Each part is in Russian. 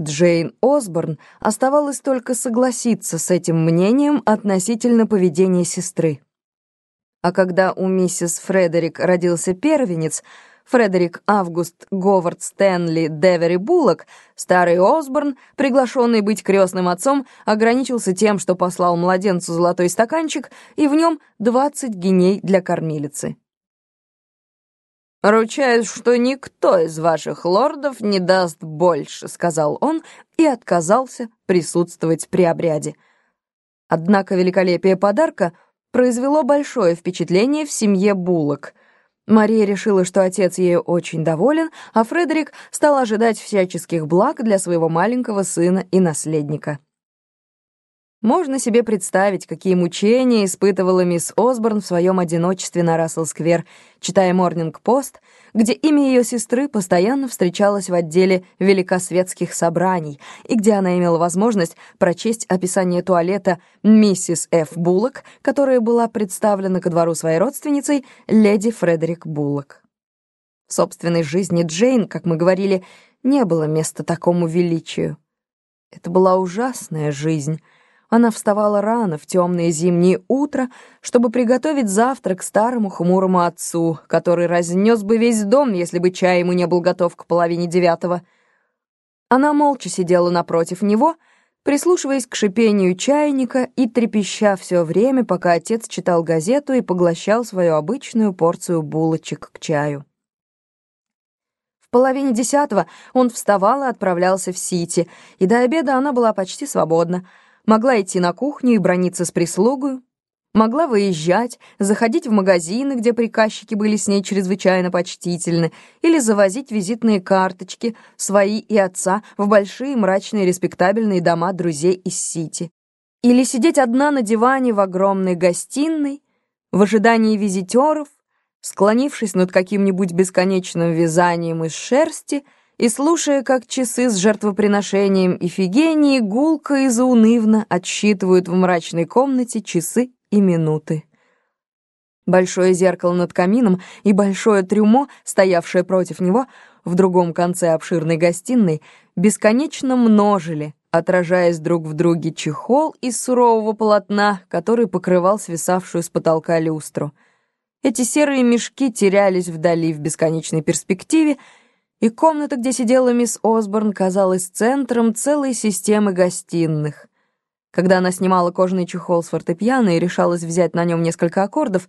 Джейн Осборн оставалось только согласиться с этим мнением относительно поведения сестры. А когда у миссис Фредерик родился первенец, Фредерик Август Говард Стэнли Девери Буллок, старый Осборн, приглашенный быть крестным отцом, ограничился тем, что послал младенцу золотой стаканчик и в нем 20 геней для кормилицы. «Ручаюсь, что никто из ваших лордов не даст больше», — сказал он и отказался присутствовать при обряде. Однако великолепие подарка произвело большое впечатление в семье Буллок. Мария решила, что отец ею очень доволен, а Фредерик стал ожидать всяческих благ для своего маленького сына и наследника. Можно себе представить, какие мучения испытывала мисс Осборн в своем одиночестве на Рассел-сквер, читая «Морнинг-пост», где имя ее сестры постоянно встречалось в отделе великосветских собраний и где она имела возможность прочесть описание туалета миссис Ф. Буллок, которая была представлена ко двору своей родственницей, леди Фредерик Буллок. В собственной жизни Джейн, как мы говорили, не было места такому величию. Это была ужасная жизнь — она вставала рано в темное зимнее утро, чтобы приготовить завтрак старому хмурому отцу, который разнес бы весь дом, если бы чай ему не был готов к половине девятого. Она молча сидела напротив него, прислушиваясь к шипению чайника и трепеща все время, пока отец читал газету и поглощал свою обычную порцию булочек к чаю. В половине десятого он вставал и отправлялся в Сити, и до обеда она была почти свободна — могла идти на кухню и брониться с прислугой, могла выезжать, заходить в магазины, где приказчики были с ней чрезвычайно почтительны, или завозить визитные карточки, свои и отца, в большие мрачные респектабельные дома друзей из Сити. Или сидеть одна на диване в огромной гостиной, в ожидании визитеров, склонившись над каким-нибудь бесконечным вязанием из шерсти — и слушая, как часы с жертвоприношением Ифигении гулко и заунывно отсчитывают в мрачной комнате часы и минуты. Большое зеркало над камином и большое трюмо, стоявшее против него, в другом конце обширной гостиной, бесконечно множили, отражаясь друг в друге чехол из сурового полотна, который покрывал свисавшую с потолка люстру. Эти серые мешки терялись вдали в бесконечной перспективе, и комната, где сидела мисс Осборн, казалась центром целой системы гостиных. Когда она снимала кожаный чехол с фортепиано и решалась взять на нем несколько аккордов,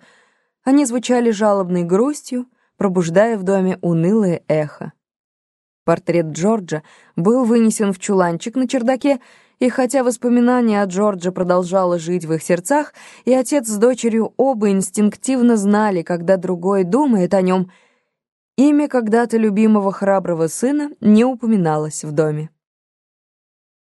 они звучали жалобной грустью, пробуждая в доме унылое эхо. Портрет Джорджа был вынесен в чуланчик на чердаке, и хотя воспоминание о Джордже продолжало жить в их сердцах, и отец с дочерью оба инстинктивно знали, когда другой думает о нем — Имя когда-то любимого храброго сына не упоминалось в доме.